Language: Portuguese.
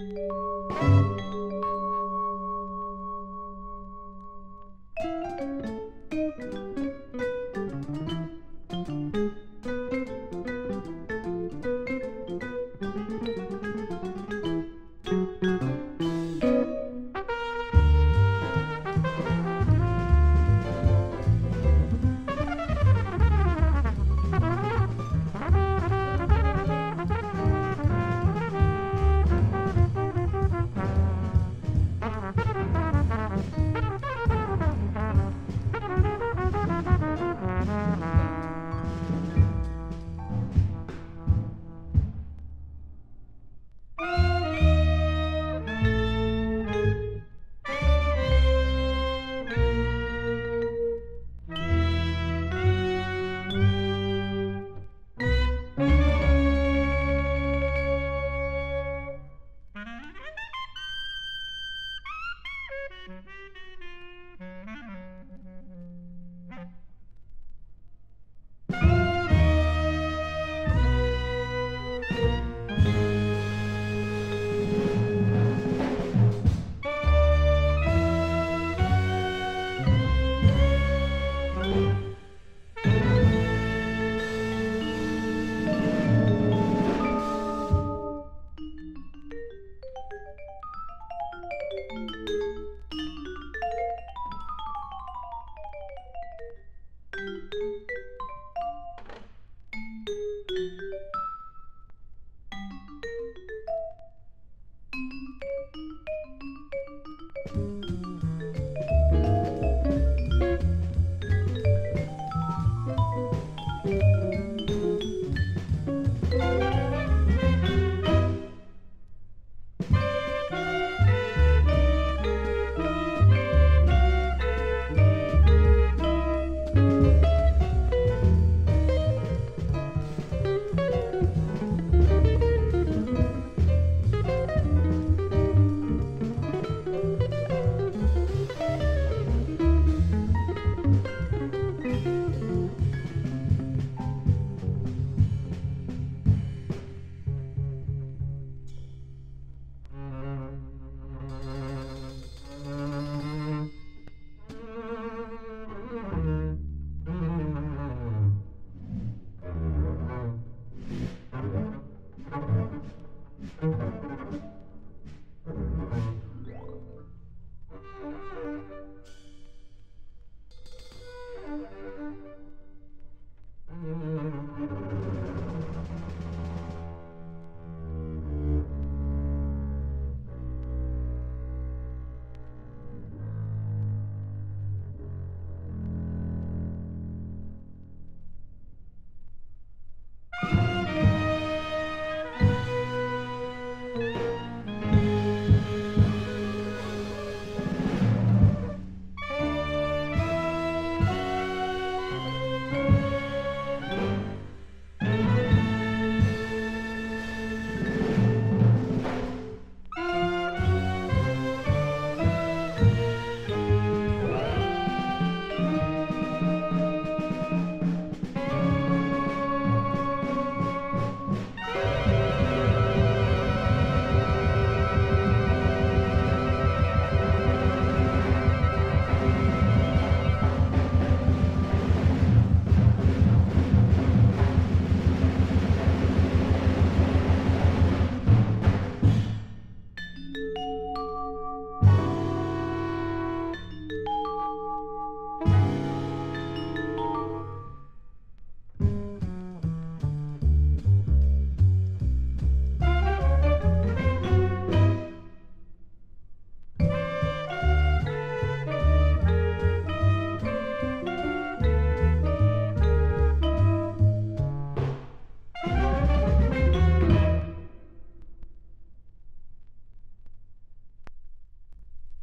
Música Mm-hmm.